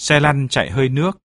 xe lăn chạy hơi nước,